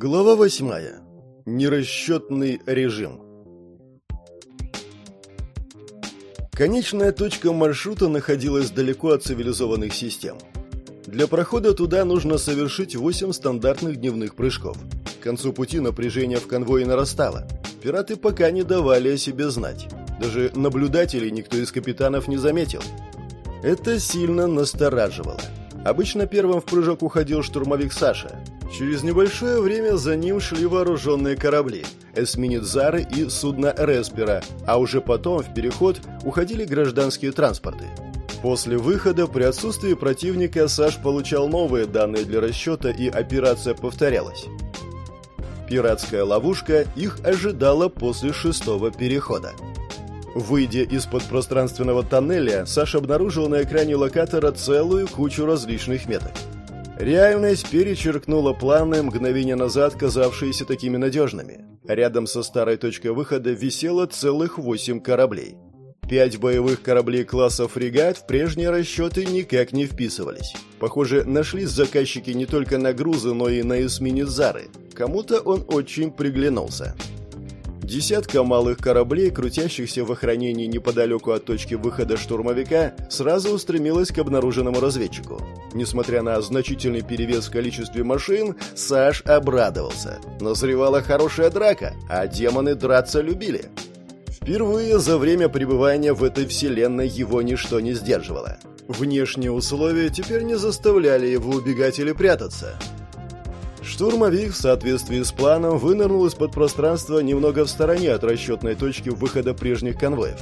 Глава восьмая. Нерасчетный режим. Конечная точка маршрута находилась далеко от цивилизованных систем. Для прохода туда нужно совершить 8 стандартных дневных прыжков. К концу пути напряжение в конвое нарастало. Пираты пока не давали о себе знать. Даже наблюдателей никто из капитанов не заметил. Это сильно настораживало. Обычно первым в прыжок уходил штурмовик Саша. Через небольшое время за ним шли вооруженные корабли, эсминец Зары и судно Респера, а уже потом в переход уходили гражданские транспорты. После выхода при отсутствии противника Саш получал новые данные для расчета и операция повторялась. Пиратская ловушка их ожидала после шестого перехода. Выйдя из-под пространственного тоннеля, Саша обнаружил на экране локатора целую кучу различных меток. Реальность перечеркнула планы, мгновение назад казавшиеся такими надежными. Рядом со старой точкой выхода висело целых восемь кораблей. Пять боевых кораблей класса фрегат в прежние расчеты никак не вписывались. Похоже, нашлись заказчики не только на грузы, но и на эсминец Зары. Кому-то он очень приглянулся. Десятка малых кораблей, крутящихся в охранении неподалеку от точки выхода штурмовика, сразу устремилась к обнаруженному разведчику. Несмотря на значительный перевес в количестве машин, Саш обрадовался. Назревала хорошая драка, а демоны драться любили. Впервые за время пребывания в этой вселенной его ничто не сдерживало. Внешние условия теперь не заставляли его убегать или прятаться. Штурмовик в соответствии с планом вынырнул из-под пространства немного в стороне от расчетной точки выхода прежних конвоев.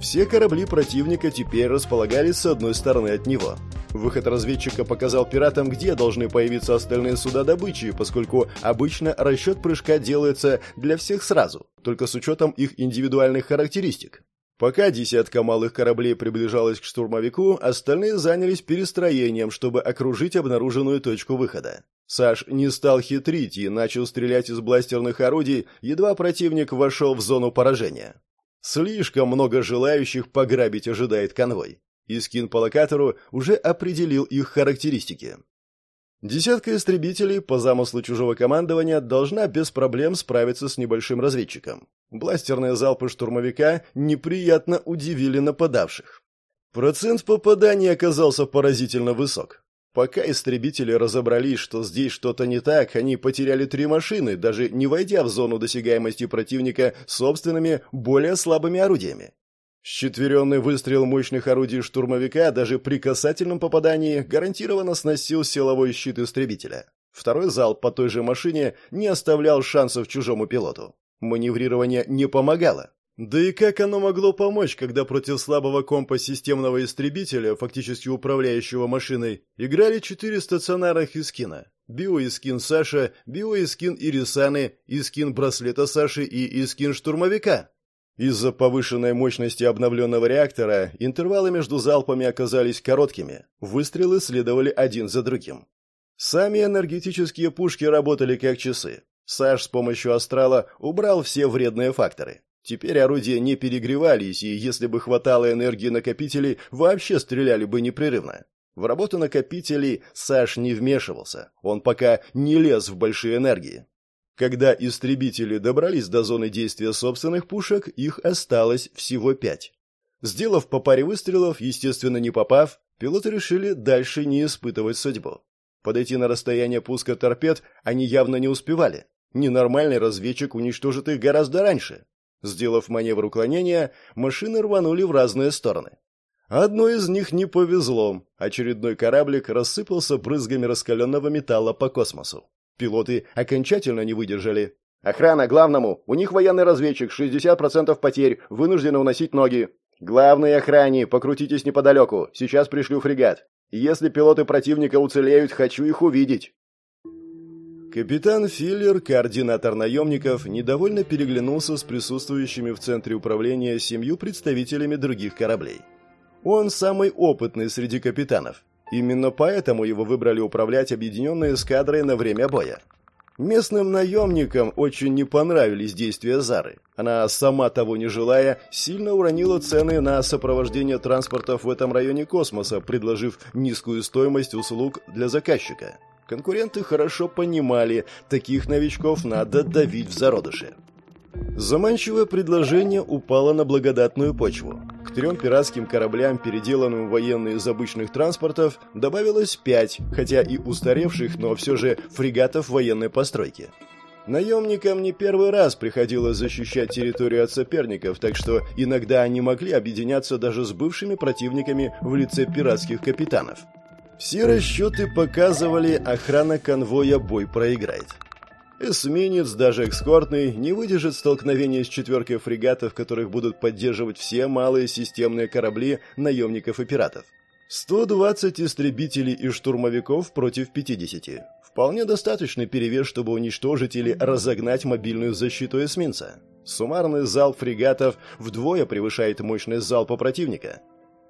Все корабли противника теперь располагались с одной стороны от него. Выход разведчика показал пиратам, где должны появиться остальные суда добычи, поскольку обычно расчет прыжка делается для всех сразу, только с учетом их индивидуальных характеристик. Пока десятка малых кораблей приближалась к штурмовику, остальные занялись перестроением, чтобы окружить обнаруженную точку выхода. Саш не стал хитрить и начал стрелять из бластерных орудий, едва противник вошел в зону поражения. Слишком много желающих пограбить ожидает конвой. Искин по локатору уже определил их характеристики. Десятка истребителей по замыслу чужого командования должна без проблем справиться с небольшим разведчиком. Бластерные залпы штурмовика неприятно удивили нападавших. Процент попадания оказался поразительно высок. Пока истребители разобрались, что здесь что-то не так, они потеряли три машины, даже не войдя в зону досягаемости противника собственными, более слабыми орудиями. Счетверенный выстрел мощных орудий штурмовика даже при касательном попадании гарантированно сносил силовой щит истребителя. Второй залп по той же машине не оставлял шансов чужому пилоту. Маневрирование не помогало. Да и как оно могло помочь, когда против слабого компа системного истребителя, фактически управляющего машиной, играли четыре стационарных искина? Биоискин Саша, биоискин Ирисаны, искин браслета Саши и искин штурмовика. Из-за повышенной мощности обновленного реактора интервалы между залпами оказались короткими. Выстрелы следовали один за другим. Сами энергетические пушки работали как часы. Саш с помощью астрала убрал все вредные факторы. Теперь орудия не перегревались, и если бы хватало энергии накопителей, вообще стреляли бы непрерывно. В работу накопителей Саш не вмешивался. Он пока не лез в большие энергии. Когда истребители добрались до зоны действия собственных пушек, их осталось всего пять. Сделав по паре выстрелов, естественно не попав, пилоты решили дальше не испытывать судьбу. Подойти на расстояние пуска торпед они явно не успевали. Ненормальный разведчик уничтожит их гораздо раньше. Сделав маневр уклонения, машины рванули в разные стороны. Одной из них не повезло. Очередной кораблик рассыпался брызгами раскаленного металла по космосу. Пилоты окончательно не выдержали. «Охрана, главному! У них военный разведчик, 60% потерь, вынуждены уносить ноги. Главной охране, покрутитесь неподалеку, сейчас пришлю фрегат. Если пилоты противника уцелеют, хочу их увидеть». Капитан Филлер, координатор наемников, недовольно переглянулся с присутствующими в центре управления семью представителями других кораблей. Он самый опытный среди капитанов, Именно поэтому его выбрали управлять объединенной эскадрой на время боя. Местным наемникам очень не понравились действия Зары. Она, сама того не желая, сильно уронила цены на сопровождение транспортов в этом районе космоса, предложив низкую стоимость услуг для заказчика. Конкуренты хорошо понимали, таких новичков надо давить в зародыше. Заманчивое предложение упало на благодатную почву. К трем пиратским кораблям, переделанным в военные из обычных транспортов, добавилось пять, хотя и устаревших, но все же фрегатов военной постройки. Наемникам не первый раз приходилось защищать территорию от соперников, так что иногда они могли объединяться даже с бывшими противниками в лице пиратских капитанов. Все расчеты показывали, охрана конвоя бой проиграет. Эсминец, даже экскортный, не выдержит столкновения с четверкой фрегатов, которых будут поддерживать все малые системные корабли наемников и пиратов. 120 истребителей и штурмовиков против 50. Вполне достаточный перевес, чтобы уничтожить или разогнать мобильную защиту эсминца. Суммарный залп фрегатов вдвое превышает мощность залпа противника.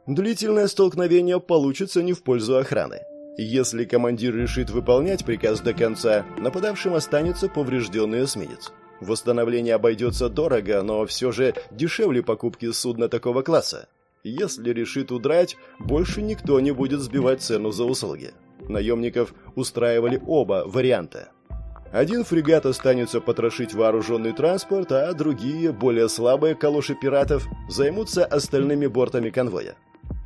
Длительное столкновение получится не в пользу охраны. Если командир решит выполнять приказ до конца, нападавшим останется поврежденный эсминец. Восстановление обойдется дорого, но все же дешевле покупки судна такого класса. Если решит удрать, больше никто не будет сбивать цену за услуги. Наемников устраивали оба варианта. Один фрегат останется потрошить вооруженный транспорт, а другие, более слабые калоши пиратов, займутся остальными бортами конвоя.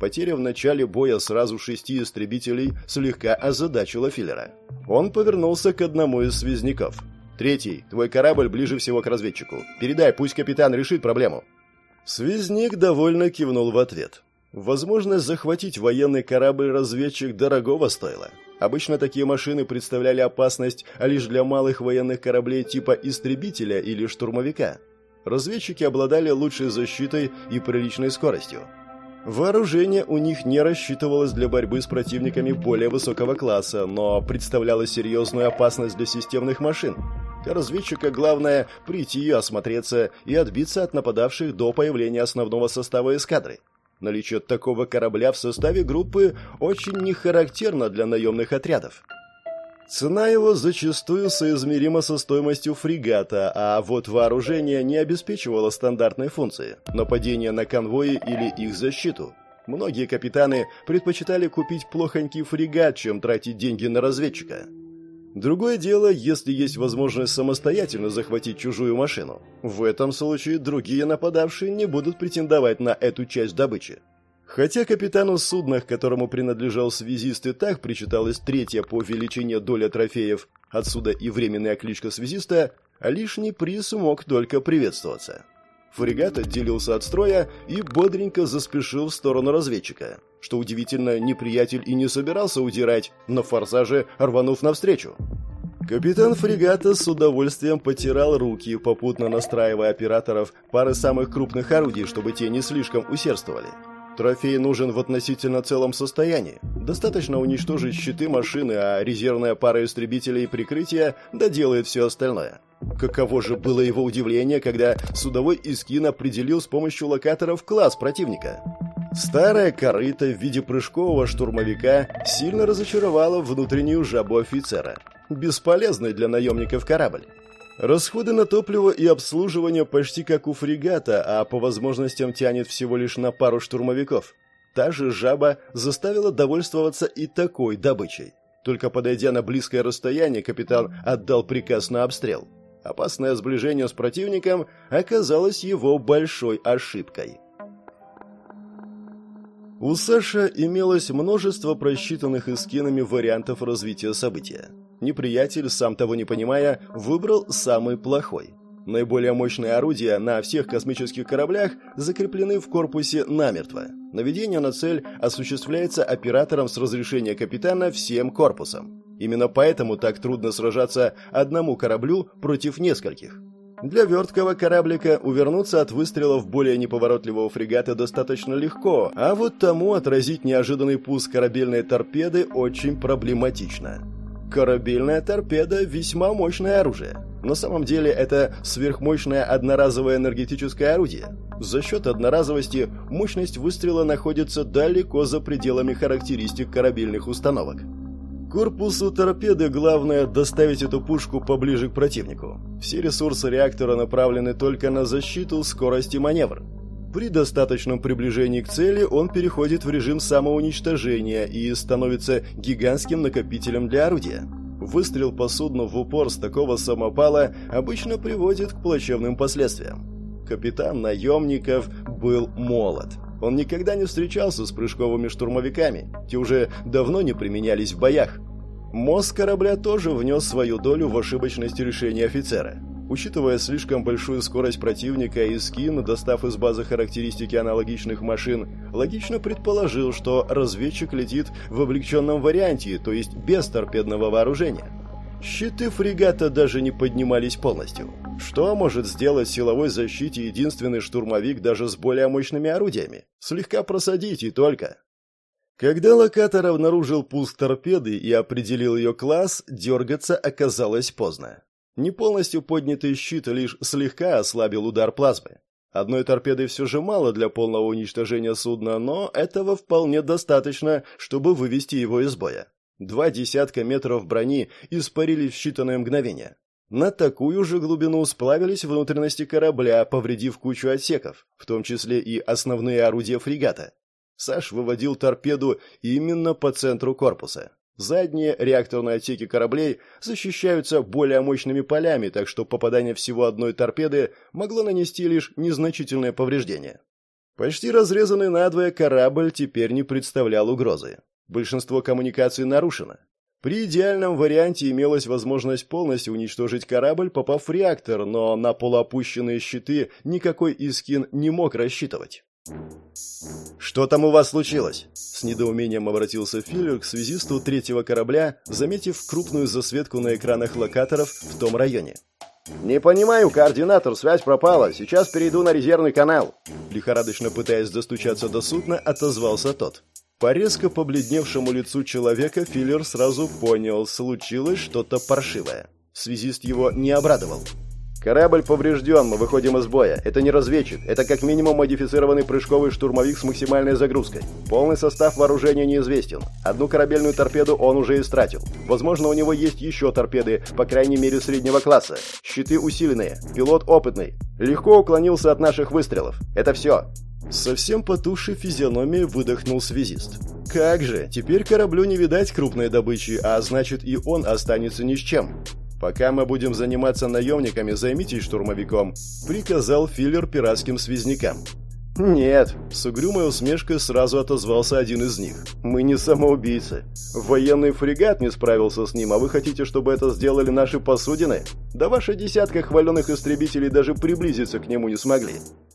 Потеря в начале боя сразу шести истребителей слегка озадачила Филлера. Он повернулся к одному из связников. «Третий, твой корабль ближе всего к разведчику. Передай, пусть капитан решит проблему». Связник довольно кивнул в ответ. Возможность захватить военный корабль-разведчик дорогого стоила. Обычно такие машины представляли опасность лишь для малых военных кораблей типа истребителя или штурмовика. Разведчики обладали лучшей защитой и приличной скоростью. Вооружение у них не рассчитывалось для борьбы с противниками более высокого класса, но представляло серьезную опасность для системных машин. Для разведчика главное прийти, осмотреться и отбиться от нападавших до появления основного состава эскадры. Наличие такого корабля в составе группы очень не характерно для наемных отрядов. Цена его зачастую соизмерима со стоимостью фрегата, а вот вооружение не обеспечивало стандартной функции – нападение на конвои или их защиту. Многие капитаны предпочитали купить плохонький фрегат, чем тратить деньги на разведчика. Другое дело, если есть возможность самостоятельно захватить чужую машину. В этом случае другие нападавшие не будут претендовать на эту часть добычи. Хотя капитану судна, к которому принадлежал связист, и так причиталась третья по величине доля трофеев, отсюда и временная кличка связиста, а лишний приз мог только приветствоваться. Фрегат отделился от строя и бодренько заспешил в сторону разведчика. Что удивительно, неприятель и не собирался удирать, на форсаже рванув навстречу. Капитан фрегата с удовольствием потирал руки, попутно настраивая операторов пары самых крупных орудий, чтобы те не слишком усердствовали. Трофей нужен в относительно целом состоянии. Достаточно уничтожить щиты машины, а резервная пара истребителей и прикрытия доделает все остальное. Каково же было его удивление, когда судовой Искин определил с помощью локаторов класс противника. Старая корыта в виде прыжкового штурмовика сильно разочаровала внутреннюю жабу офицера. Бесполезный для наемников корабль. Расходы на топливо и обслуживание почти как у фрегата, а по возможностям тянет всего лишь на пару штурмовиков. Та же жаба заставила довольствоваться и такой добычей. Только подойдя на близкое расстояние, капитан отдал приказ на обстрел. Опасное сближение с противником оказалось его большой ошибкой. У Саша имелось множество просчитанных эскинами вариантов развития события неприятель, сам того не понимая, выбрал самый плохой. Наиболее мощные орудия на всех космических кораблях закреплены в корпусе намертво. Наведение на цель осуществляется оператором с разрешения капитана всем корпусом. Именно поэтому так трудно сражаться одному кораблю против нескольких. Для верткого кораблика увернуться от выстрелов более неповоротливого фрегата достаточно легко, а вот тому отразить неожиданный пуск корабельной торпеды очень проблематично. Корабельная торпеда – весьма мощное оружие. На самом деле это сверхмощное одноразовое энергетическое орудие. За счет одноразовости мощность выстрела находится далеко за пределами характеристик корабельных установок. Корпусу торпеды главное доставить эту пушку поближе к противнику. Все ресурсы реактора направлены только на защиту, скорость и маневр. При достаточном приближении к цели он переходит в режим самоуничтожения и становится гигантским накопителем для орудия. Выстрел по судну в упор с такого самопала обычно приводит к плачевным последствиям. Капитан наемников был молод. Он никогда не встречался с прыжковыми штурмовиками, те уже давно не применялись в боях. Мозг корабля тоже внес свою долю в ошибочность решения офицера. Учитывая слишком большую скорость противника и скин, достав из базы характеристики аналогичных машин, логично предположил, что разведчик летит в облегченном варианте, то есть без торпедного вооружения. Щиты фрегата даже не поднимались полностью. Что может сделать силовой защите единственный штурмовик даже с более мощными орудиями? Слегка просадить и только. Когда локатор обнаружил пуск торпеды и определил ее класс, дергаться оказалось поздно. Не полностью поднятый щит лишь слегка ослабил удар плазмы. Одной торпеды все же мало для полного уничтожения судна, но этого вполне достаточно, чтобы вывести его из боя. Два десятка метров брони испарились в считанные мгновения. На такую же глубину сплавились внутренности корабля, повредив кучу отсеков, в том числе и основные орудия фрегата. Саш выводил торпеду именно по центру корпуса. Задние реакторные отсеки кораблей защищаются более мощными полями, так что попадание всего одной торпеды могло нанести лишь незначительное повреждение. Почти разрезанный надвое корабль теперь не представлял угрозы. Большинство коммуникаций нарушено. При идеальном варианте имелась возможность полностью уничтожить корабль, попав в реактор, но на полуопущенные щиты никакой Искин не мог рассчитывать. «Что там у вас случилось?» С недоумением обратился Филлер к связисту третьего корабля, заметив крупную засветку на экранах локаторов в том районе. «Не понимаю, координатор, связь пропала. Сейчас перейду на резервный канал». Лихорадочно пытаясь достучаться до судна, отозвался тот. По резко побледневшему лицу человека Филлер сразу понял, случилось что-то паршивое. Связист его не обрадовал. Корабль поврежден, мы выходим из боя. Это не разведчик, это как минимум модифицированный прыжковый штурмовик с максимальной загрузкой. Полный состав вооружения неизвестен. Одну корабельную торпеду он уже истратил. Возможно, у него есть еще торпеды, по крайней мере среднего класса. Щиты усиленные, пилот опытный. Легко уклонился от наших выстрелов. Это все. Совсем потухшей физиономией выдохнул связист. Как же, теперь кораблю не видать крупной добычи, а значит и он останется ни с чем. «Пока мы будем заниматься наемниками, займитесь штурмовиком», — приказал Филлер пиратским связнякам. «Нет», — с угрюмой усмешкой сразу отозвался один из них. «Мы не самоубийцы. Военный фрегат не справился с ним, а вы хотите, чтобы это сделали наши посудины? Да ваша десятка хваленных истребителей даже приблизиться к нему не смогли.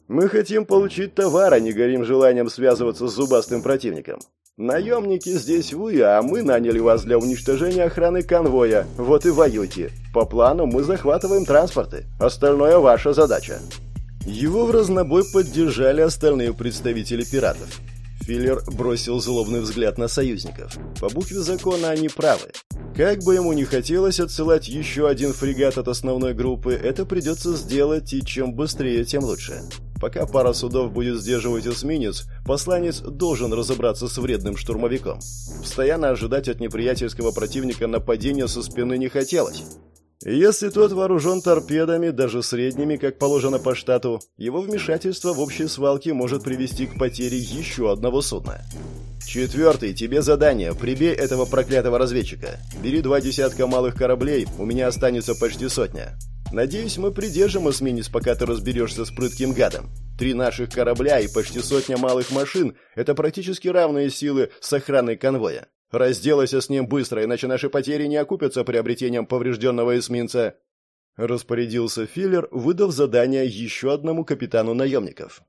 Мы хотим получить товар, а не горим желанием связываться с зубастым противником. Наемники здесь вы, а мы наняли вас для уничтожения охраны конвоя. Вот и воюйте. По плану мы захватываем транспорты. Остальное ваша задача. Его в разнобой поддержали остальные представители пиратов. Филлер бросил злобный взгляд на союзников. По букве закона они правы. Как бы ему ни хотелось отсылать еще один фрегат от основной группы, это придется сделать, и чем быстрее, тем лучше. Пока пара судов будет сдерживать эсминец, посланец должен разобраться с вредным штурмовиком. Постоянно ожидать от неприятельского противника нападения со спины не хотелось. Если тот вооружен торпедами, даже средними, как положено по штату, его вмешательство в общей свалке может привести к потере еще одного судна. Четвертый, тебе задание. Прибей этого проклятого разведчика. Бери два десятка малых кораблей, у меня останется почти сотня. Надеюсь, мы придержим эсминец, пока ты разберешься с прытким гадом. Три наших корабля и почти сотня малых машин – это практически равные силы с охраной конвоя. Разделайся с ним быстро, иначе наши потери не окупятся приобретением поврежденного эсминца. Распорядился Филлер, выдав задание еще одному капитану наемников.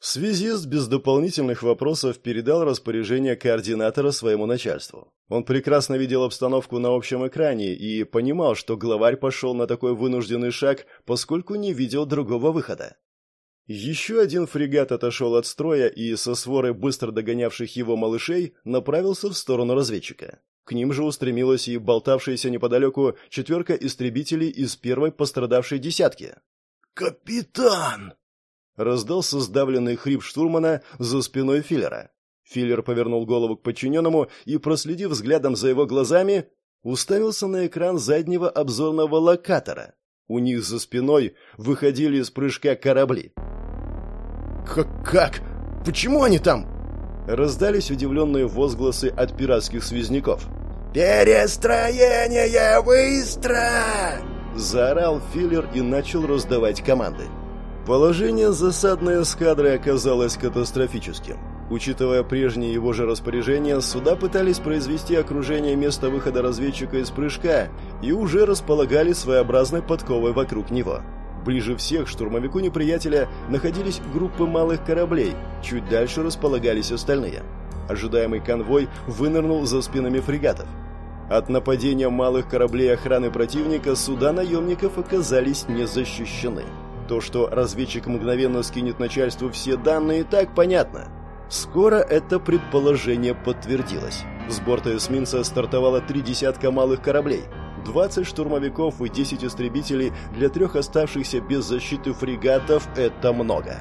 Связист без дополнительных вопросов передал распоряжение координатора своему начальству. Он прекрасно видел обстановку на общем экране и понимал, что главарь пошел на такой вынужденный шаг, поскольку не видел другого выхода. Еще один фрегат отошел от строя и со сворой быстро догонявших его малышей направился в сторону разведчика. К ним же устремилась и болтавшаяся неподалеку четверка истребителей из первой пострадавшей десятки. «Капитан!» Раздался сдавленный хрип штурмана за спиной Филлера. Филлер повернул голову к подчиненному и, проследив взглядом за его глазами, уставился на экран заднего обзорного локатора. У них за спиной выходили из прыжка корабли. «Как? как? Почему они там?» Раздались удивленные возгласы от пиратских связняков. «Перестроение быстро!» Заорал Филлер и начал раздавать команды. Положение засадной эскадры оказалось катастрофическим. Учитывая прежние его же распоряжения, суда пытались произвести окружение места выхода разведчика из прыжка и уже располагали своеобразной подковой вокруг него. Ближе всех штурмовику неприятеля находились группы малых кораблей, чуть дальше располагались остальные. Ожидаемый конвой вынырнул за спинами фрегатов. От нападения малых кораблей охраны противника суда наемников оказались не защищены. То, что разведчик мгновенно скинет начальству все данные, так понятно. Скоро это предположение подтвердилось. С борта эсминца стартовало три десятка малых кораблей, 20 штурмовиков и 10 истребителей для трех оставшихся без защиты фрегатов – это много.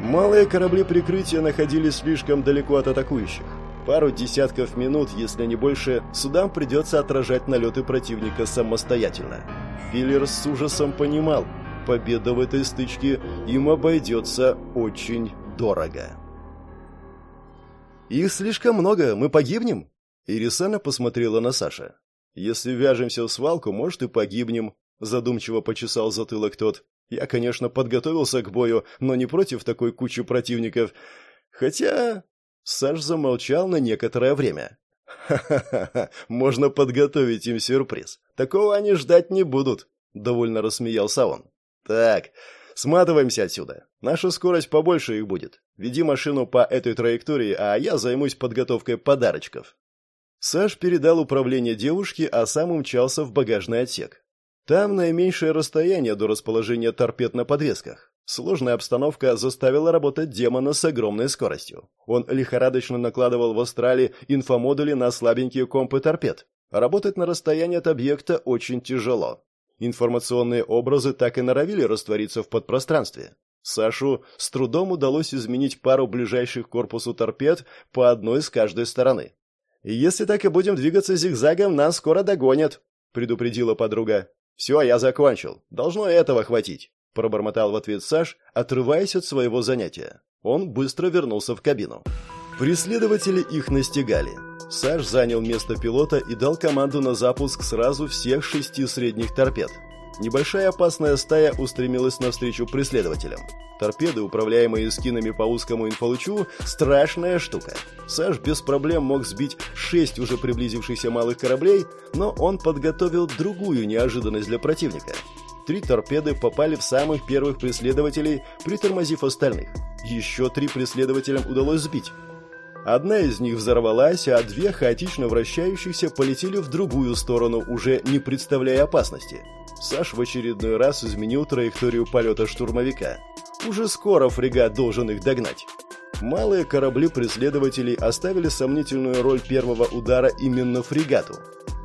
Малые корабли прикрытия находились слишком далеко от атакующих. Пару десятков минут, если не больше, судам придется отражать налеты противника самостоятельно. Филлер с ужасом понимал, победа в этой стычке им обойдется очень дорого. «Их слишком много, мы погибнем?» Ирисана посмотрела на Саша. «Если вяжемся в свалку, может, и погибнем», — задумчиво почесал затылок тот. «Я, конечно, подготовился к бою, но не против такой кучи противников. Хотя...» Саш замолчал на некоторое время. «Ха-ха-ха, можно подготовить им сюрприз. Такого они ждать не будут», — довольно рассмеялся он. «Так, сматываемся отсюда. Наша скорость побольше их будет. Веди машину по этой траектории, а я займусь подготовкой подарочков». Саш передал управление девушке, а сам умчался в багажный отсек. Там наименьшее расстояние до расположения торпед на подвесках. Сложная обстановка заставила работать демона с огромной скоростью. Он лихорадочно накладывал в астрале инфомодули на слабенькие компы торпед. Работать на расстоянии от объекта очень тяжело. Информационные образы так и норовили раствориться в подпространстве. Сашу с трудом удалось изменить пару ближайших к корпусу торпед по одной с каждой стороны. «Если так и будем двигаться зигзагом, нас скоро догонят», — предупредила подруга. «Все, я закончил. Должно этого хватить», — пробормотал в ответ Саш, отрываясь от своего занятия. Он быстро вернулся в кабину. Преследователи их настигали. Саш занял место пилота и дал команду на запуск сразу всех шести средних торпед. Небольшая опасная стая устремилась навстречу преследователям. Торпеды, управляемые скинами по узкому инфолучу, страшная штука. Саш без проблем мог сбить шесть уже приблизившихся малых кораблей, но он подготовил другую неожиданность для противника. Три торпеды попали в самых первых преследователей, притормозив остальных. Еще три преследователям удалось сбить. Одна из них взорвалась, а две хаотично вращающихся полетели в другую сторону, уже не представляя опасности. Саш в очередной раз изменил траекторию полета штурмовика. Уже скоро фрегат должен их догнать. Малые корабли преследователей оставили сомнительную роль первого удара именно фрегату.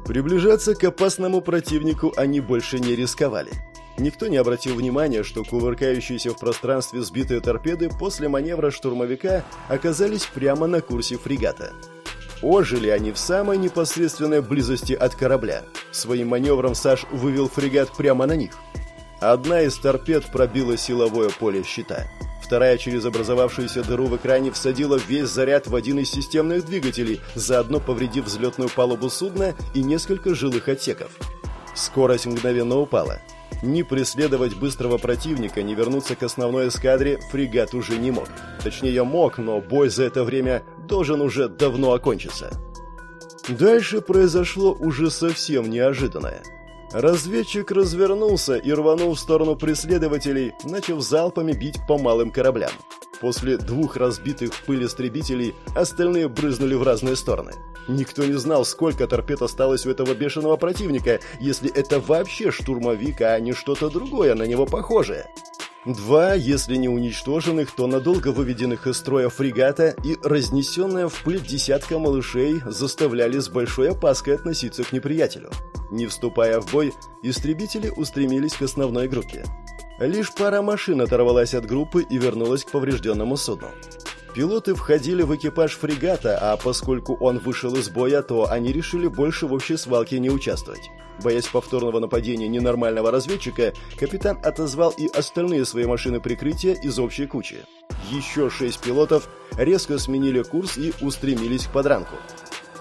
Приближаться к опасному противнику они больше не рисковали. Никто не обратил внимания, что кувыркающиеся в пространстве сбитые торпеды после маневра штурмовика оказались прямо на курсе фрегата. Ожили они в самой непосредственной близости от корабля. Своим маневром Саш вывел фрегат прямо на них. Одна из торпед пробила силовое поле щита. Вторая через образовавшуюся дыру в экране всадила весь заряд в один из системных двигателей, заодно повредив взлетную палубу судна и несколько жилых отсеков. Скорость мгновенно упала. Ни преследовать быстрого противника, ни вернуться к основной эскадре фрегат уже не мог. Точнее мог, но бой за это время должен уже давно окончиться. Дальше произошло уже совсем неожиданное. Разведчик развернулся и рванул в сторону преследователей, начав залпами бить по малым кораблям. После двух разбитых в пыль истребителей остальные брызнули в разные стороны. Никто не знал, сколько торпед осталось у этого бешеного противника, если это вообще штурмовик, а не что-то другое на него похожее. Два, если не уничтоженных, то надолго выведенных из строя фрегата и разнесенная в пыль десятка малышей заставляли с большой опаской относиться к неприятелю. Не вступая в бой, истребители устремились к основной группе. Лишь пара машин оторвалась от группы и вернулась к поврежденному судну. Пилоты входили в экипаж фрегата, а поскольку он вышел из боя, то они решили больше в общей свалке не участвовать. Боясь повторного нападения ненормального разведчика, капитан отозвал и остальные свои машины прикрытия из общей кучи. Еще шесть пилотов резко сменили курс и устремились к подранку.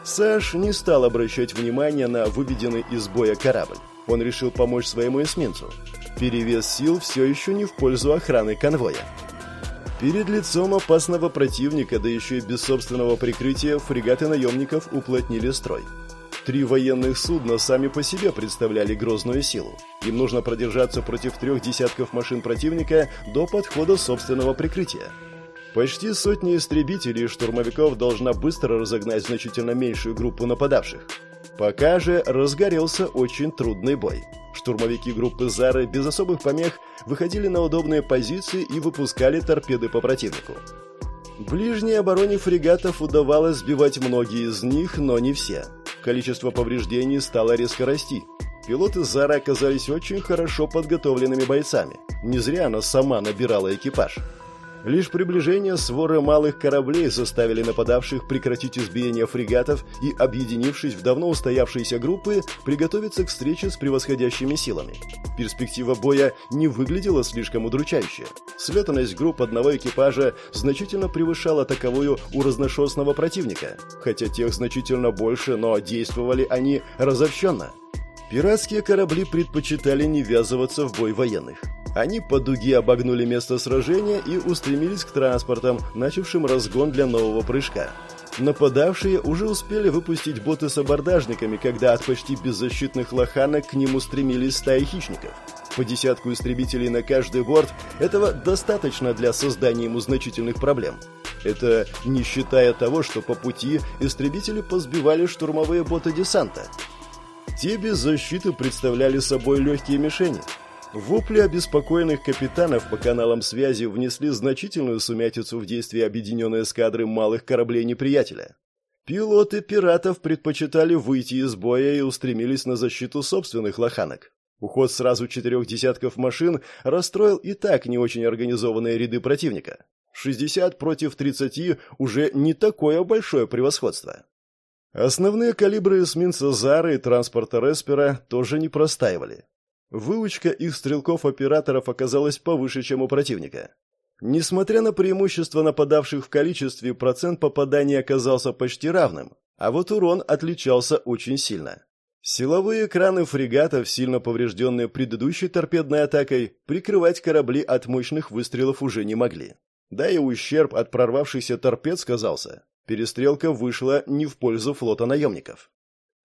Саш не стал обращать внимания на выведенный из боя корабль. Он решил помочь своему эсминцу. Перевес сил все еще не в пользу охраны конвоя. Перед лицом опасного противника, да еще и без собственного прикрытия, фрегаты наемников уплотнили строй. Три военных судна сами по себе представляли грозную силу. Им нужно продержаться против трех десятков машин противника до подхода собственного прикрытия. Почти сотня истребителей и штурмовиков должна быстро разогнать значительно меньшую группу нападавших. Пока же разгорелся очень трудный бой. Штурмовики группы «Зары» без особых помех выходили на удобные позиции и выпускали торпеды по противнику. Ближней обороне фрегатов удавалось сбивать многие из них, но не все. Количество повреждений стало резко расти. Пилоты «Зары» оказались очень хорошо подготовленными бойцами. Не зря она сама набирала экипаж. Лишь приближение своры малых кораблей заставили нападавших прекратить избиение фрегатов и, объединившись в давно устоявшиеся группы, приготовиться к встрече с превосходящими силами. Перспектива боя не выглядела слишком удручающе. Слетанность групп одного экипажа значительно превышала таковую у разношерстного противника, хотя тех значительно больше, но действовали они разобщенно. Пиратские корабли предпочитали не ввязываться в бой военных. Они по дуге обогнули место сражения и устремились к транспортам, начавшим разгон для нового прыжка. Нападавшие уже успели выпустить боты с абордажниками, когда от почти беззащитных лоханок к ним устремились стаи хищников. По десятку истребителей на каждый борт этого достаточно для создания ему значительных проблем. Это не считая того, что по пути истребители позбивали штурмовые боты десанта. Те без защиты представляли собой легкие мишени – Вопли обеспокоенных капитанов по каналам связи внесли значительную сумятицу в действие объединенной эскадры малых кораблей неприятеля. Пилоты пиратов предпочитали выйти из боя и устремились на защиту собственных лоханок. Уход сразу четырех десятков машин расстроил и так не очень организованные ряды противника. 60 против 30 уже не такое большое превосходство. Основные калибры эсминца «Зары» и транспорта «Респера» тоже не простаивали. Выучка их стрелков-операторов оказалась повыше, чем у противника. Несмотря на преимущество нападавших в количестве, процент попадания оказался почти равным, а вот урон отличался очень сильно. Силовые экраны фрегатов, сильно поврежденные предыдущей торпедной атакой, прикрывать корабли от мощных выстрелов уже не могли. Да и ущерб от прорвавшихся торпед сказался. Перестрелка вышла не в пользу флота наемников.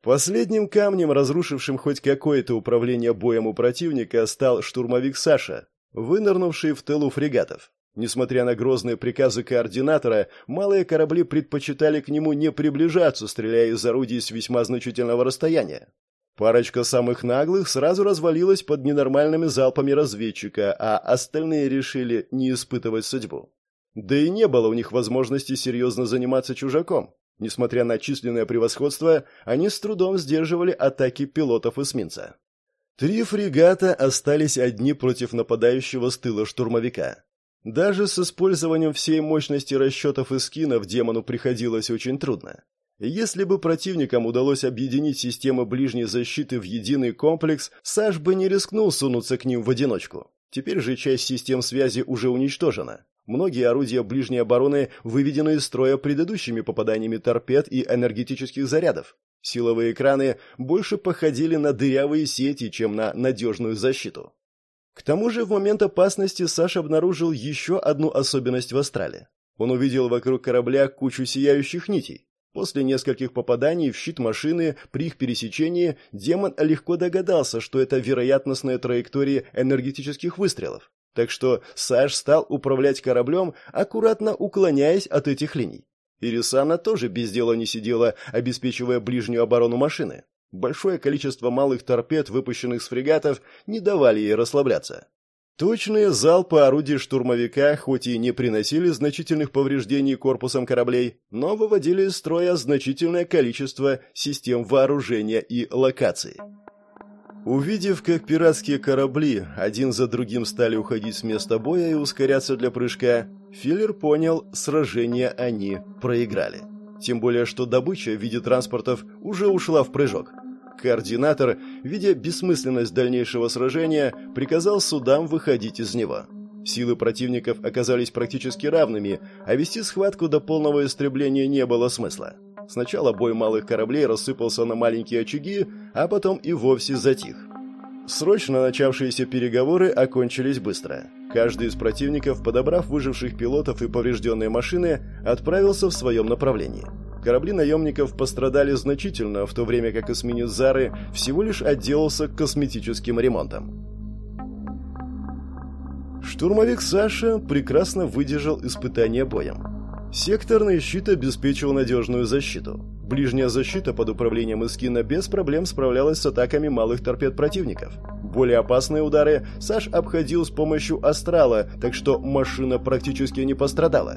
Последним камнем, разрушившим хоть какое-то управление боем у противника, стал штурмовик Саша, вынырнувший в тылу фрегатов. Несмотря на грозные приказы координатора, малые корабли предпочитали к нему не приближаться, стреляя из орудий с весьма значительного расстояния. Парочка самых наглых сразу развалилась под ненормальными залпами разведчика, а остальные решили не испытывать судьбу. Да и не было у них возможности серьезно заниматься чужаком. Несмотря на численное превосходство, они с трудом сдерживали атаки пилотов эсминца. Три фрегата остались одни против нападающего с тыла штурмовика. Даже с использованием всей мощности расчетов и скинов демону приходилось очень трудно. Если бы противникам удалось объединить системы ближней защиты в единый комплекс, Саш бы не рискнул сунуться к ним в одиночку. Теперь же часть систем связи уже уничтожена. Многие орудия ближней обороны выведены из строя предыдущими попаданиями торпед и энергетических зарядов. Силовые экраны больше походили на дырявые сети, чем на надежную защиту. К тому же в момент опасности Саша обнаружил еще одну особенность в астрале. Он увидел вокруг корабля кучу сияющих нитей. После нескольких попаданий в щит машины при их пересечении демон легко догадался, что это вероятностные траектории энергетических выстрелов. Так что Саш стал управлять кораблем, аккуратно уклоняясь от этих линий. Ирисана тоже без дела не сидела, обеспечивая ближнюю оборону машины. Большое количество малых торпед, выпущенных с фрегатов, не давали ей расслабляться. Точные залпы орудий штурмовика хоть и не приносили значительных повреждений корпусам кораблей, но выводили из строя значительное количество систем вооружения и локаций. Увидев, как пиратские корабли один за другим стали уходить с места боя и ускоряться для прыжка, Филлер понял, сражение они проиграли. Тем более, что добыча в виде транспортов уже ушла в прыжок. Координатор, видя бессмысленность дальнейшего сражения, приказал судам выходить из него. Силы противников оказались практически равными, а вести схватку до полного истребления не было смысла. Сначала бой малых кораблей рассыпался на маленькие очаги, а потом и вовсе затих. Срочно начавшиеся переговоры окончились быстро. Каждый из противников, подобрав выживших пилотов и поврежденные машины, отправился в своем направлении. Корабли наемников пострадали значительно, в то время как эсминец Зары всего лишь отделался косметическим ремонтом. Штурмовик Саша прекрасно выдержал испытание боем. Секторный щит обеспечивал надежную защиту. Ближняя защита под управлением Искина без проблем справлялась с атаками малых торпед противников. Более опасные удары Саш обходил с помощью астрала, так что машина практически не пострадала.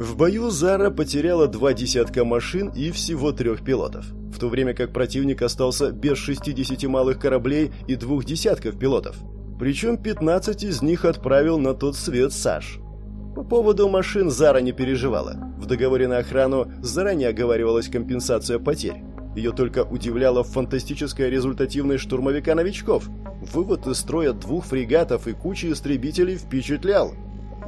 В бою Зара потеряла два десятка машин и всего трех пилотов, в то время как противник остался без 60 малых кораблей и двух десятков пилотов. Причем 15 из них отправил на тот свет Саш. По поводу машин Зара не переживала. В договоре на охрану заранее оговаривалась компенсация потерь. Ее только удивляла фантастическая результативность штурмовика-новичков. Вывод из строя двух фрегатов и кучи истребителей впечатлял.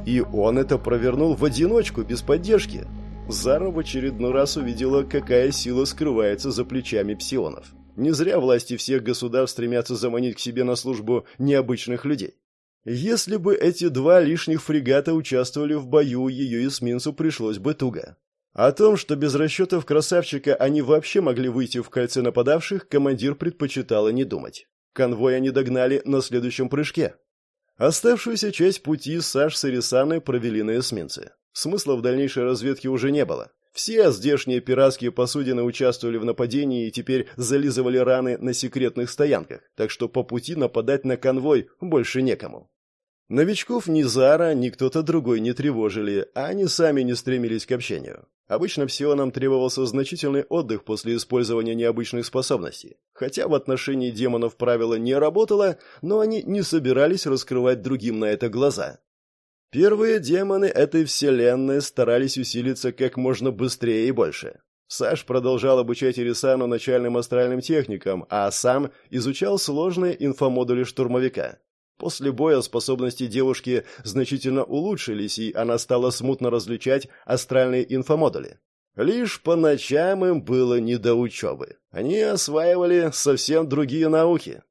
И он это провернул в одиночку, без поддержки. Зара в очередной раз увидела, какая сила скрывается за плечами псионов. Не зря власти всех государств стремятся заманить к себе на службу необычных людей. Если бы эти два лишних фрегата участвовали в бою, ее эсминцу пришлось бы туго. О том, что без расчетов красавчика они вообще могли выйти в кольце нападавших, командир предпочитала не думать. Конвой они догнали на следующем прыжке. Оставшуюся часть пути Саш с Ирисаной провели на эсминце. Смысла в дальнейшей разведке уже не было. Все здешние пиратские посудины участвовали в нападении и теперь зализывали раны на секретных стоянках, так что по пути нападать на конвой больше некому. Новичков ни Зара, ни кто-то другой не тревожили, а они сами не стремились к общению. Обычно псионам требовался значительный отдых после использования необычных способностей. Хотя в отношении демонов правило не работало, но они не собирались раскрывать другим на это глаза. Первые демоны этой вселенной старались усилиться как можно быстрее и больше. Саш продолжал обучать Ирисану начальным астральным техникам, а сам изучал сложные инфомодули штурмовика. После боя способности девушки значительно улучшились, и она стала смутно различать астральные инфомодули. Лишь по ночам им было не до учебы. Они осваивали совсем другие науки.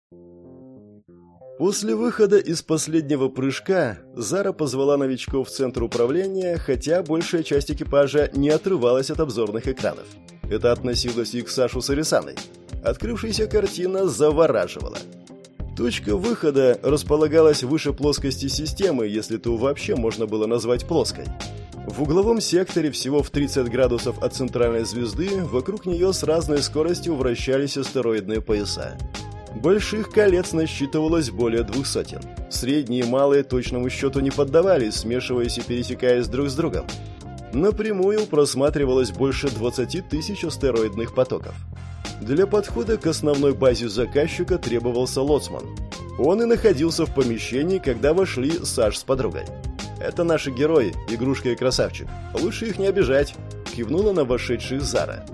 После выхода из последнего прыжка Зара позвала новичков в центр управления, хотя большая часть экипажа не отрывалась от обзорных экранов. Это относилось и к Сашу с Арисаной. Открывшаяся картина завораживала – Точка выхода располагалась выше плоскости системы, если ту вообще можно было назвать плоской. В угловом секторе всего в 30 градусов от центральной звезды вокруг нее с разной скоростью вращались астероидные пояса. Больших колец насчитывалось более двух сотен. Средние и малые точному счету не поддавались, смешиваясь и пересекаясь друг с другом. Напрямую просматривалось больше 20 тысяч астероидных потоков. Для подхода к основной базе заказчика требовался лоцман. Он и находился в помещении, когда вошли Саш с подругой. «Это наши герои, игрушка и красавчик. Лучше их не обижать», — кивнула на вошедших Зара.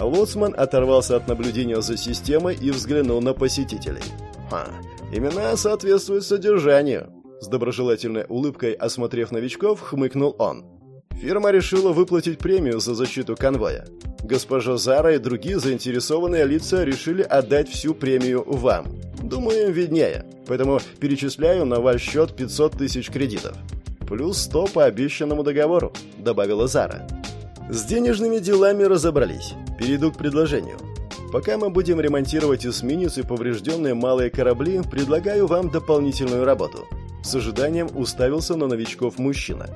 Лоцман оторвался от наблюдения за системой и взглянул на посетителей. «Ха, имена соответствуют содержанию», — с доброжелательной улыбкой, осмотрев новичков, хмыкнул он. Фирма решила выплатить премию за защиту конвоя. Госпожа Зара и другие заинтересованные лица решили отдать всю премию вам. Думаю, им виднее. Поэтому перечисляю на ваш счет 500 тысяч кредитов. Плюс 100 по обещанному договору», — добавила Зара. «С денежными делами разобрались. Перейду к предложению. Пока мы будем ремонтировать эсминец и поврежденные малые корабли, предлагаю вам дополнительную работу». С ожиданием уставился на новичков мужчина.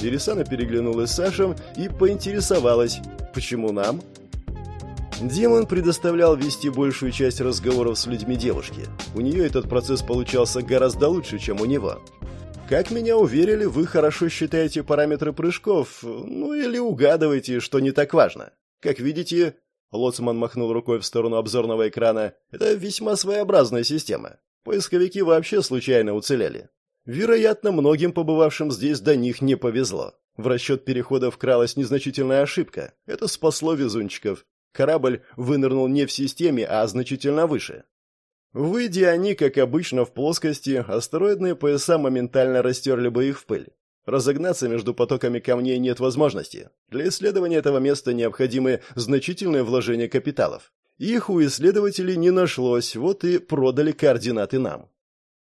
Ирисана переглянулась с Сашем и поинтересовалась, почему нам? Демон предоставлял вести большую часть разговоров с людьми девушки. У нее этот процесс получался гораздо лучше, чем у него. Как меня уверили, вы хорошо считаете параметры прыжков, ну или угадываете, что не так важно. Как видите, Лоцман махнул рукой в сторону обзорного экрана, это весьма своеобразная система. Поисковики вообще случайно уцелели. Вероятно, многим побывавшим здесь до них не повезло. В расчет перехода вкралась незначительная ошибка. Это спасло везунчиков. Корабль вынырнул не в системе, а значительно выше. Выйдя они, как обычно, в плоскости, астероидные пояса моментально растерли бы их в пыль. Разогнаться между потоками камней нет возможности. Для исследования этого места необходимы значительные вложения капиталов. Их у исследователей не нашлось, вот и продали координаты нам.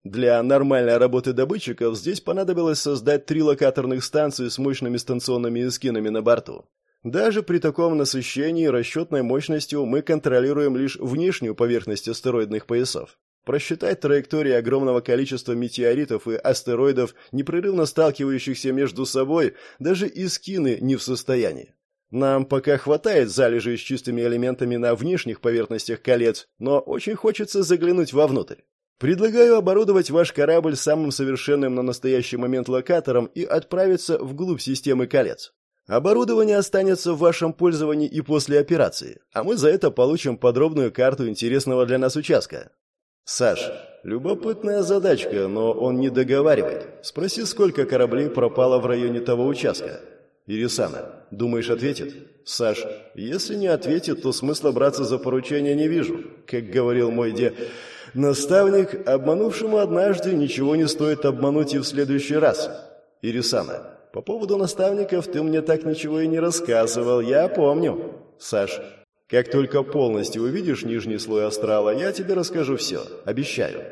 Для нормальной работы добытчиков здесь понадобилось создать три локаторных станции с мощными станционными эскинами на борту. Даже при таком насыщении расчетной мощностью мы контролируем лишь внешнюю поверхность астероидных поясов. Просчитать траектории огромного количества метеоритов и астероидов, непрерывно сталкивающихся между собой, даже искины не в состоянии. Нам пока хватает залежей с чистыми элементами на внешних поверхностях колец, но очень хочется заглянуть вовнутрь. Предлагаю оборудовать ваш корабль самым совершенным на настоящий момент локатором и отправиться вглубь системы колец. Оборудование останется в вашем пользовании и после операции, а мы за это получим подробную карту интересного для нас участка. Саш, любопытная задачка, но он не договаривает. Спроси, сколько кораблей пропало в районе того участка. Ирисана, думаешь, ответит? Саш, если не ответит, то смысла браться за поручение не вижу. Как говорил мой дед, наставник, обманувшему однажды, ничего не стоит обмануть и в следующий раз. Ирисана, по поводу наставников ты мне так ничего и не рассказывал, я помню. Саш, как только полностью увидишь нижний слой астрала, я тебе расскажу все, обещаю.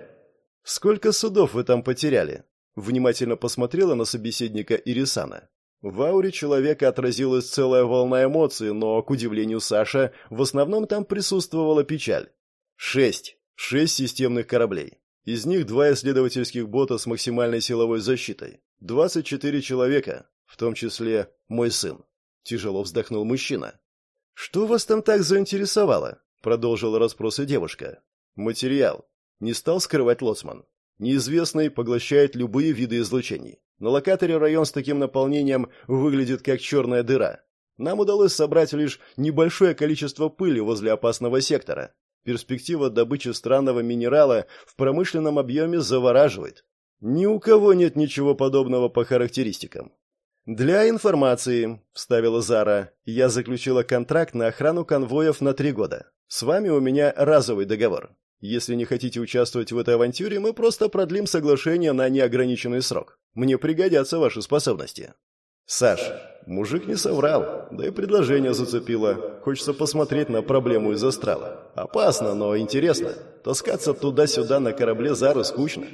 Сколько судов вы там потеряли? Внимательно посмотрела на собеседника Ирисана. В ауре человека отразилась целая волна эмоций, но, к удивлению Саша, в основном там присутствовала печаль. Шесть. Шесть системных кораблей. Из них два исследовательских бота с максимальной силовой защитой. Двадцать четыре человека, в том числе мой сын. Тяжело вздохнул мужчина. «Что вас там так заинтересовало?» — продолжила расспросы девушка. «Материал». Не стал скрывать Лоцман. Неизвестный поглощает любые виды излучений. На локаторе район с таким наполнением выглядит как черная дыра. Нам удалось собрать лишь небольшое количество пыли возле опасного сектора. Перспектива добычи странного минерала в промышленном объеме завораживает. Ни у кого нет ничего подобного по характеристикам. «Для информации», — вставила Зара, — «я заключила контракт на охрану конвоев на три года. С вами у меня разовый договор. Если не хотите участвовать в этой авантюре, мы просто продлим соглашение на неограниченный срок. Мне пригодятся ваши способности. Саш, мужик не соврал, да и предложение зацепило. Хочется посмотреть на проблему из астрала. Опасно, но интересно. Таскаться туда-сюда на корабле Зары скучно.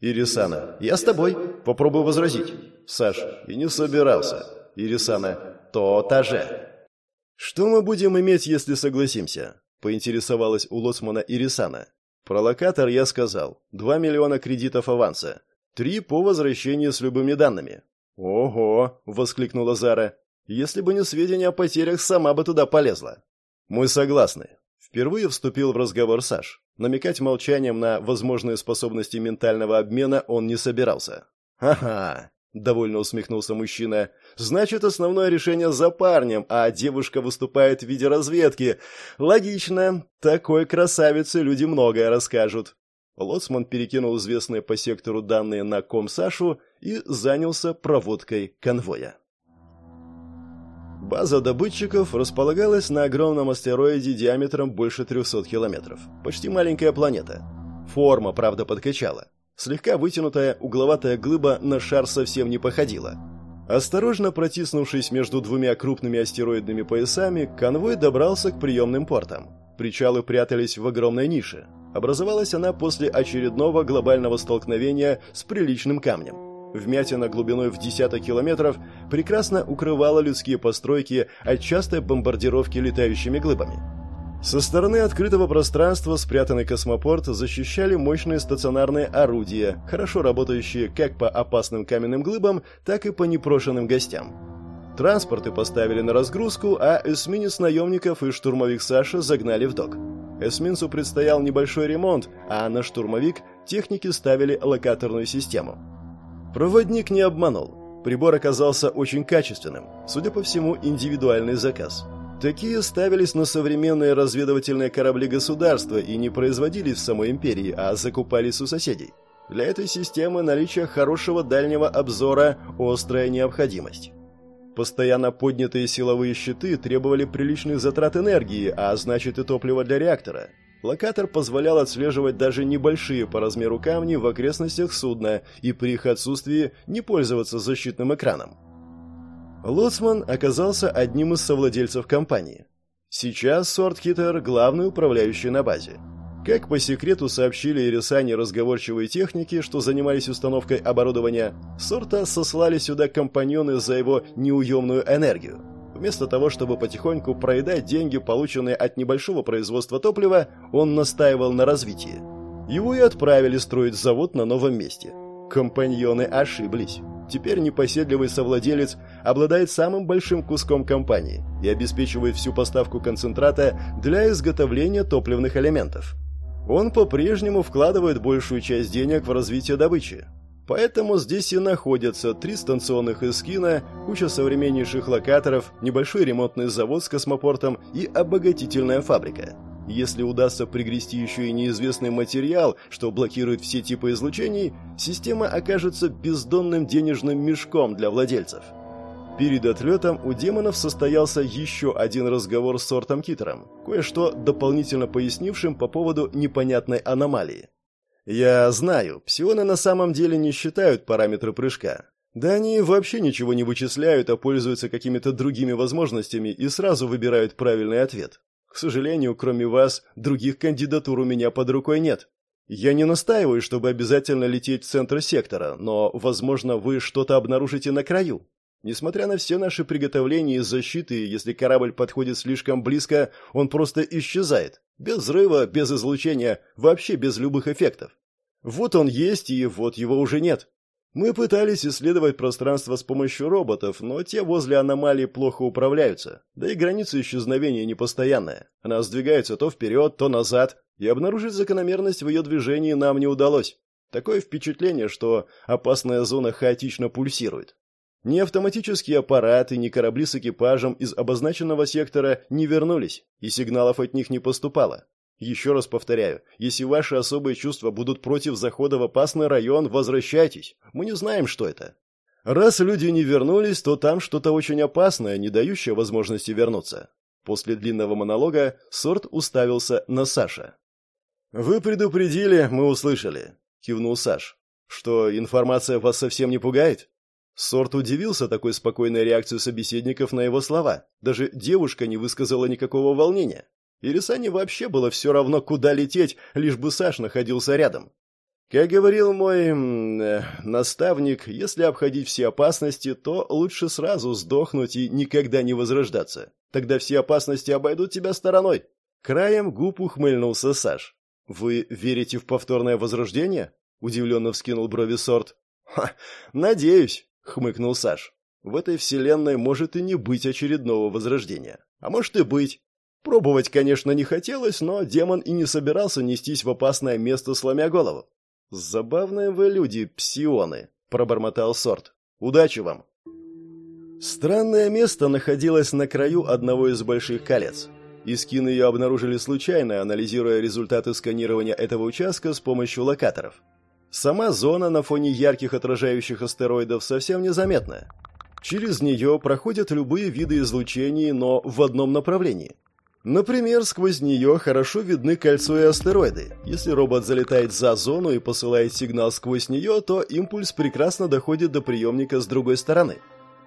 Ирисана, я с тобой. Попробую возразить. Саш, и не собирался. Ирисана, то-то же. Что мы будем иметь, если согласимся? поинтересовалась у лоцмана Ирисана. Про локатор я сказал. Два миллиона кредитов аванса. Три по возвращении с любыми данными. Ого, воскликнула Зара. Если бы не сведения о потерях, сама бы туда полезла. Мы согласны. Впервые вступил в разговор Саш. Намекать молчанием на возможные способности ментального обмена он не собирался. «Ха-ха!» — довольно усмехнулся мужчина. «Значит, основное решение за парнем, а девушка выступает в виде разведки. Логично. Такой красавице люди многое расскажут». Лоцман перекинул известные по сектору данные на ком Сашу и занялся проводкой конвоя. База добытчиков располагалась на огромном астероиде диаметром больше 300 километров. Почти маленькая планета. Форма, правда, подкачала. Слегка вытянутая угловатая глыба на шар совсем не походила. Осторожно протиснувшись между двумя крупными астероидными поясами, конвой добрался к приемным портам. Причалы прятались в огромной нише. Образовалась она после очередного глобального столкновения с приличным камнем. Вмятина глубиной в десяток километров прекрасно укрывала людские постройки от частой бомбардировки летающими глыбами. Со стороны открытого пространства спрятанный космопорт защищали мощные стационарные орудия, хорошо работающие как по опасным каменным глыбам, так и по непрошенным гостям. Транспорты поставили на разгрузку, а эсминец наемников и штурмовик Саша загнали в док. Эсминцу предстоял небольшой ремонт, а на штурмовик техники ставили локаторную систему. Проводник не обманул. Прибор оказался очень качественным. Судя по всему, индивидуальный заказ – Такие ставились на современные разведывательные корабли государства и не производились в самой империи, а закупались у соседей. Для этой системы наличие хорошего дальнего обзора – острая необходимость. Постоянно поднятые силовые щиты требовали приличных затрат энергии, а значит и топлива для реактора. Локатор позволял отслеживать даже небольшие по размеру камни в окрестностях судна и при их отсутствии не пользоваться защитным экраном. Лоцман оказался одним из совладельцев компании. Сейчас Сортхитер – главный управляющий на базе. Как по секрету сообщили Ирисане разговорчивые техники, что занимались установкой оборудования, Сорта сослали сюда компаньоны за его неуемную энергию – Вместо того, чтобы потихоньку проедать деньги, полученные от небольшого производства топлива, он настаивал на развитии. Его и отправили строить завод на новом месте. Компаньоны ошиблись. Теперь непоседливый совладелец обладает самым большим куском компании и обеспечивает всю поставку концентрата для изготовления топливных элементов. Он по-прежнему вкладывает большую часть денег в развитие добычи, Поэтому здесь и находятся три станционных эскина, куча современнейших локаторов, небольшой ремонтный завод с космопортом и обогатительная фабрика. Если удастся пригрести еще и неизвестный материал, что блокирует все типы излучений, система окажется бездонным денежным мешком для владельцев. Перед отлетом у демонов состоялся еще один разговор с Сортом Китером, кое-что дополнительно пояснившим по поводу непонятной аномалии. Я знаю, псионы на самом деле не считают параметры прыжка. Да они вообще ничего не вычисляют, а пользуются какими-то другими возможностями и сразу выбирают правильный ответ. К сожалению, кроме вас, других кандидатур у меня под рукой нет. Я не настаиваю, чтобы обязательно лететь в центр сектора, но, возможно, вы что-то обнаружите на краю. Несмотря на все наши приготовления и защиты, если корабль подходит слишком близко, он просто исчезает. Без взрыва, без излучения, вообще без любых эффектов. Вот он есть, и вот его уже нет. Мы пытались исследовать пространство с помощью роботов, но те возле аномалии плохо управляются. Да и граница исчезновения непостоянная. Она сдвигается то вперед, то назад, и обнаружить закономерность в ее движении нам не удалось. Такое впечатление, что опасная зона хаотично пульсирует. Ни автоматические аппараты, ни корабли с экипажем из обозначенного сектора не вернулись, и сигналов от них не поступало. Еще раз повторяю, если ваши особые чувства будут против захода в опасный район, возвращайтесь. Мы не знаем, что это. Раз люди не вернулись, то там что-то очень опасное, не дающее возможности вернуться. После длинного монолога Сорт уставился на Саша. «Вы предупредили, мы услышали», — кивнул Саш. «Что, информация вас совсем не пугает?» Сорт удивился такой спокойной реакции собеседников на его слова. Даже девушка не высказала никакого волнения. Ирисане вообще было все равно, куда лететь, лишь бы Саш находился рядом. Как говорил мой э, наставник, если обходить все опасности, то лучше сразу сдохнуть и никогда не возрождаться. Тогда все опасности обойдут тебя стороной. Краем губ ухмыльнулся Саш. «Вы верите в повторное возрождение?» — удивленно вскинул брови Сорт. «Ха, надеюсь хмыкнул Саш. В этой вселенной может и не быть очередного возрождения. А может и быть. Пробовать, конечно, не хотелось, но демон и не собирался нестись в опасное место, сломя голову. «Забавные вы люди, псионы», — пробормотал Сорт. «Удачи вам!» Странное место находилось на краю одного из больших колец. Искин ее обнаружили случайно, анализируя результаты сканирования этого участка с помощью локаторов. Сама зона на фоне ярких отражающих астероидов совсем незаметная. Через нее проходят любые виды излучений, но в одном направлении. Например, сквозь нее хорошо видны кольцо и астероиды. Если робот залетает за зону и посылает сигнал сквозь нее, то импульс прекрасно доходит до приемника с другой стороны.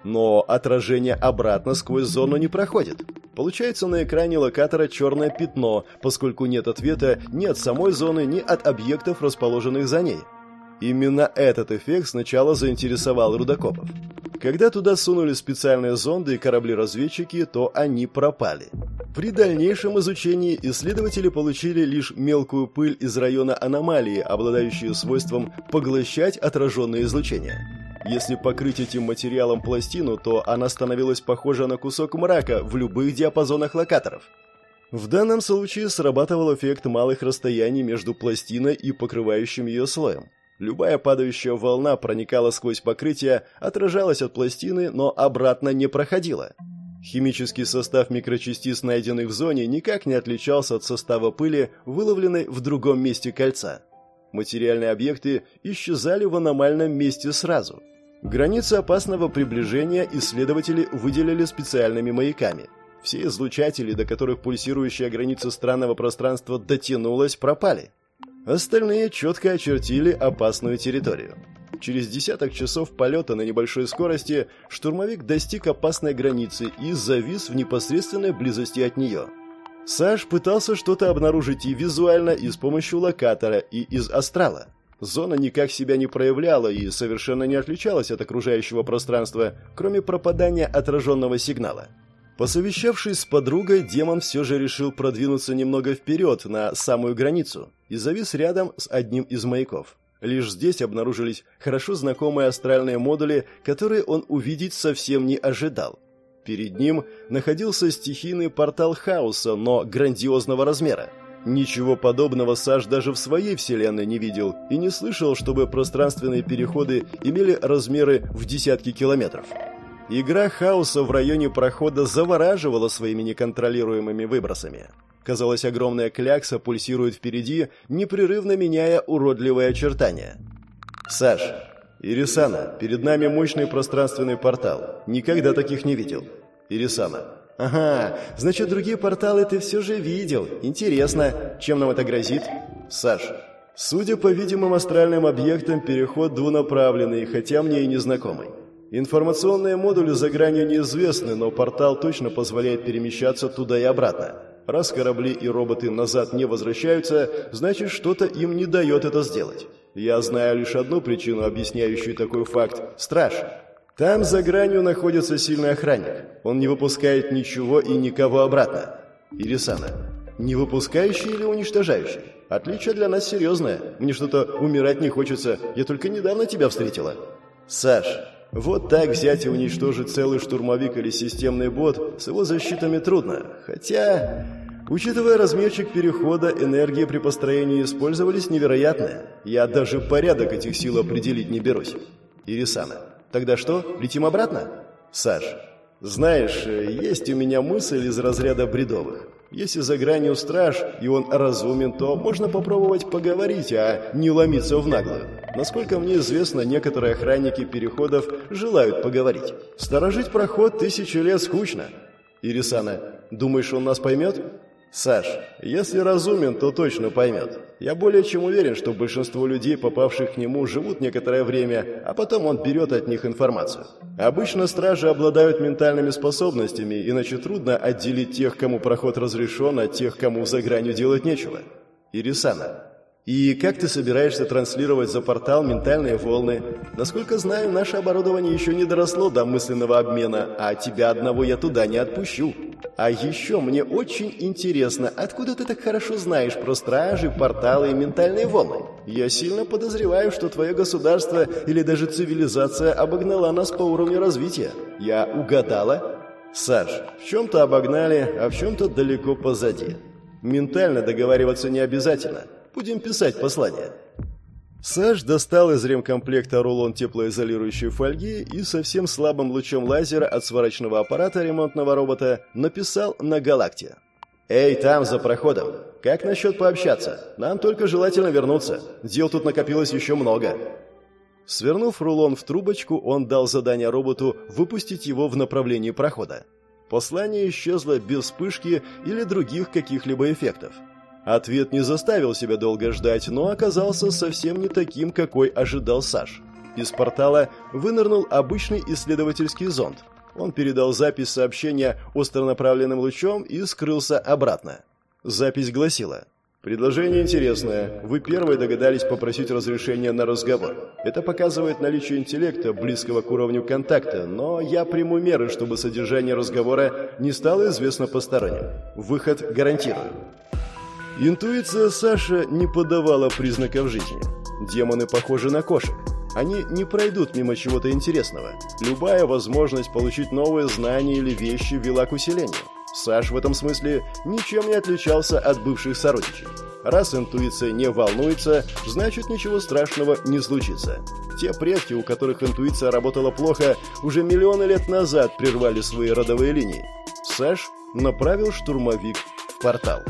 Но отражение обратно сквозь зону не проходит. Получается на экране локатора черное пятно, поскольку нет ответа ни от самой зоны, ни от объектов, расположенных за ней. Именно этот эффект сначала заинтересовал рудокопов. Когда туда сунули специальные зонды и корабли-разведчики, то они пропали. При дальнейшем изучении исследователи получили лишь мелкую пыль из района аномалии, обладающую свойством поглощать отраженное излучение. Если покрыть этим материалом пластину, то она становилась похожа на кусок мрака в любых диапазонах локаторов. В данном случае срабатывал эффект малых расстояний между пластиной и покрывающим ее слоем. Любая падающая волна проникала сквозь покрытие, отражалась от пластины, но обратно не проходила. Химический состав микрочастиц, найденных в зоне, никак не отличался от состава пыли, выловленной в другом месте кольца. Материальные объекты исчезали в аномальном месте сразу – Границы опасного приближения исследователи выделили специальными маяками. Все излучатели, до которых пульсирующая граница странного пространства дотянулась, пропали. Остальные четко очертили опасную территорию. Через десяток часов полета на небольшой скорости штурмовик достиг опасной границы и завис в непосредственной близости от нее. Саш пытался что-то обнаружить и визуально, и с помощью локатора, и из астрала. Зона никак себя не проявляла и совершенно не отличалась от окружающего пространства, кроме пропадания отраженного сигнала. Посовещавшись с подругой, демон все же решил продвинуться немного вперед, на самую границу, и завис рядом с одним из маяков. Лишь здесь обнаружились хорошо знакомые астральные модули, которые он увидеть совсем не ожидал. Перед ним находился стихийный портал хаоса, но грандиозного размера. Ничего подобного Саш даже в своей вселенной не видел и не слышал, чтобы пространственные переходы имели размеры в десятки километров. Игра хаоса в районе прохода завораживала своими неконтролируемыми выбросами. Казалось, огромная клякса пульсирует впереди, непрерывно меняя уродливые очертания. «Саш, Ирисана, перед нами мощный пространственный портал. Никогда таких не видел». «Ирисана, «Ага, значит, другие порталы ты все же видел. Интересно, чем нам это грозит?» «Саш, судя по видимым астральным объектам, переход двунаправленный, хотя мне и не знакомый. Информационные модули за гранью неизвестны, но портал точно позволяет перемещаться туда и обратно. Раз корабли и роботы назад не возвращаются, значит, что-то им не дает это сделать. Я знаю лишь одну причину, объясняющую такой факт – страж. Там за гранью находится сильный охранник. Он не выпускает ничего и никого обратно. Ирисана. Не выпускающий или уничтожающий? Отличие для нас серьезное. Мне что-то умирать не хочется. Я только недавно тебя встретила. Саш, вот так взять и уничтожить целый штурмовик или системный бот с его защитами трудно. Хотя, учитывая размерчик перехода, энергии при построении использовались невероятные. Я даже порядок этих сил определить не берусь. Ирисана. Тогда что, летим обратно? Саш, знаешь, есть у меня мысль из разряда бредовых. Если за гранью страж, и он разумен, то можно попробовать поговорить, а не ломиться в наглую. Насколько мне известно, некоторые охранники переходов желают поговорить. Сторожить проход тысячи лет скучно. Ирисана, думаешь, он нас поймет? Саш, если разумен, то точно поймет. Я более чем уверен, что большинство людей, попавших к нему, живут некоторое время, а потом он берет от них информацию. Обычно стражи обладают ментальными способностями, иначе трудно отделить тех, кому проход разрешен, от тех, кому за гранью делать нечего. Ирисана, и как ты собираешься транслировать за портал ментальные волны? Насколько знаю, наше оборудование еще не доросло до мысленного обмена, а тебя одного я туда не отпущу. А еще мне очень интересно, откуда ты так хорошо знаешь про стражи, порталы и ментальные волны? Я сильно подозреваю, что твое государство или даже цивилизация обогнала нас по уровню развития. Я угадала? Саш, в чем-то обогнали, а в чем-то далеко позади. Ментально договариваться не обязательно. Будем писать послание». Саш достал из ремкомплекта рулон теплоизолирующей фольги и совсем слабым лучом лазера от сварочного аппарата ремонтного робота написал на галакте. «Эй, там, за проходом! Как насчет пообщаться? Нам только желательно вернуться. Дел тут накопилось еще много». Свернув рулон в трубочку, он дал задание роботу выпустить его в направлении прохода. Послание исчезло без вспышки или других каких-либо эффектов. Ответ не заставил себя долго ждать, но оказался совсем не таким, какой ожидал Саш. Из портала вынырнул обычный исследовательский зонд. Он передал запись сообщения остронаправленным лучом и скрылся обратно. Запись гласила «Предложение интересное. Вы первые догадались попросить разрешения на разговор. Это показывает наличие интеллекта, близкого к уровню контакта, но я приму меры, чтобы содержание разговора не стало известно посторонним. Выход гарантирую». Интуиция Саши не подавала признаков жизни. Демоны похожи на кошек. Они не пройдут мимо чего-то интересного. Любая возможность получить новые знания или вещи вела к усилению. Саш в этом смысле ничем не отличался от бывших сородичей. Раз интуиция не волнуется, значит ничего страшного не случится. Те предки, у которых интуиция работала плохо, уже миллионы лет назад прервали свои родовые линии. Саш направил штурмовик в портал.